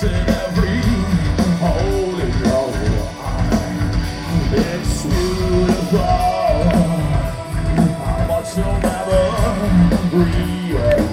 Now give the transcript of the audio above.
Listen. you'll never realize.